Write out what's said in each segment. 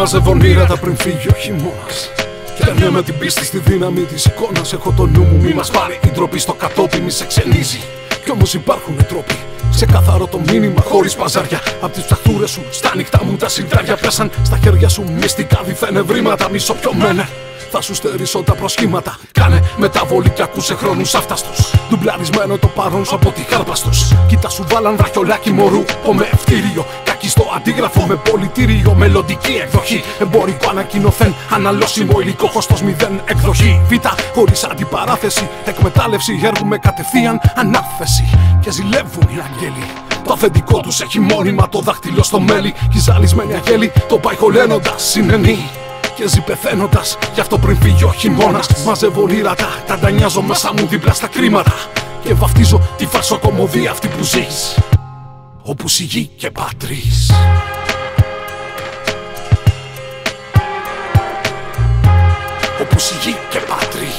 Μαζεύω τα πριν φύγει ο χειμώνας. Και με την πίστη στη δύναμη της εικόνας. Έχω το νου μου, μη μας πάρει η ντροπή στο κατόπι, μη σε ξενίζει. Κι όμως υπάρχουν τρόποι. Σε καθαρό το μήνυμα, χωρίς παζάρια. Απ' τις ψαχτούρες σου, στα νυχτά μου τα συντράρια πέσαν. Στα χέρια σου μυστικά διθέν ευρήματα, μισοπιωμένα. Θα σου στερήσω τα προσχήματα. Κάνε μεταβολή και ακούσε χρόνους αυταστού. Ντουμπλαρισμένο το παρόν σου από τη χάρπα του. Κοίτα σου βάλαν βραχιολάκι μωρού, με ευτήριο. Κάκι στο αντίγραφο με πολιτήριο. Μελλοντική εκδοχή. Εμπορικό ανακοινωθέν. Αναλώσιμο υλικό κόστος μηδέν εκδοχή. Β χωρίς αντιπαράθεση. Εκμετάλλευση έργου με κατευθείαν ανάθεση. Και ζηλεύουν οι αγγέλοι. Το αφεντικό τους έχει μόνιμα το δάχτυλο στο μέλι. Κι οι ζαλισμένοι αγέλοι το πάει χωλένοντα συνενεί και ζει πεθαίνοντα. Γι' αυτό πριν φύγει ο χειμώνας, μαζεύω λίρατα. Τα ντανιάζω μέσα μου δίπλα στα κρίματα. Και βαφτίζω τη φαρσοκομωδία αυτή που ζεις. Όπου σιγεί και πατρί. Όπου σιγεί και πατρί.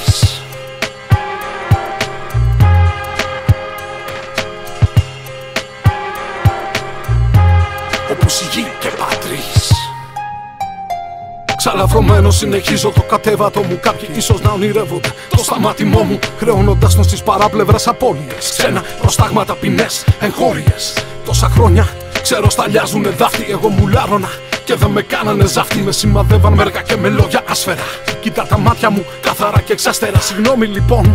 Όπου σιγεί και πατρί. Ξαλαφρωμένο συνεχίζω το κατέβατο μου. Κάποιοι ίσως να ονειρεύονται το σταμάτημό μου. Χρεώνοντα τον στι παράπλευρες απώλειες. Ξένα προστάγματα, ποινές, εγχώριες. Τόσα χρόνια ξέρω σταλιάζουνε δάφτη. Εγώ μου λάρωνα και δεν με κάνανε ζάφτη. Με σημαδεύαν μέργα και με λόγια άσφαιρα. Κοίτα τα μάτια μου καθαρά και εξάστερα. Συγγνώμη λοιπόν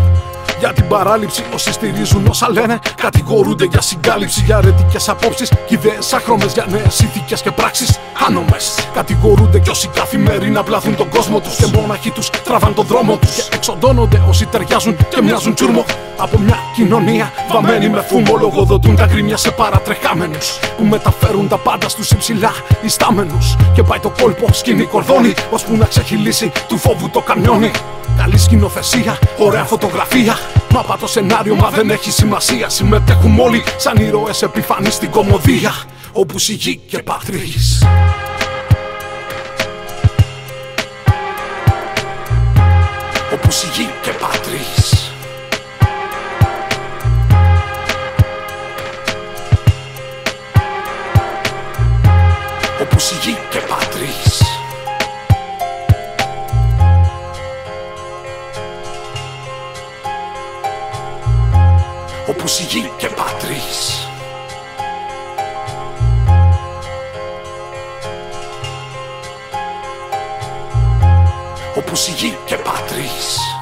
για την παράληψη. Όσοι στηρίζουν όσα λένε, κατηγορούνται για συγκάλυψη. Για αρετικέ απόψεις και ιδέες άχρωμες για νέες ηθίκες και πράξεις άνομε. Κατηγορούνται κι όσοι καθημερινά πλάθουν τον κόσμο τους και μόναχοι τους τραβάν τον δρόμο τους. Και εξοντώνονται όσοι ταιριάζουν και μοιάζουν τσούρμο. Από μια κοινωνία βαμμένη με φούμο λογοδοτούν τα γκριμιά σε παρατρεχάμενους. Που μεταφέρουν τα πάντα στους υψηλά ιστάμενου. Και πάει το κόλπο σκηνή κορδόνι, ώσπου να ξεχυλήσει του φόβου το καμιόνι. Καλή σκηνοθεσία, ωραία φωτογραφία. Μα το σενάριο, μα δεν έχει σημασία. Συμμετέχουμε όλοι σαν ήρωες επιφανή στην κομμωδία. Όπου σιγή και πατρίς Όπου σιγή και πατρίς Όπου σιγή και πατρίς όπου σιγή και πατρίς όπου σιγή και πατρίς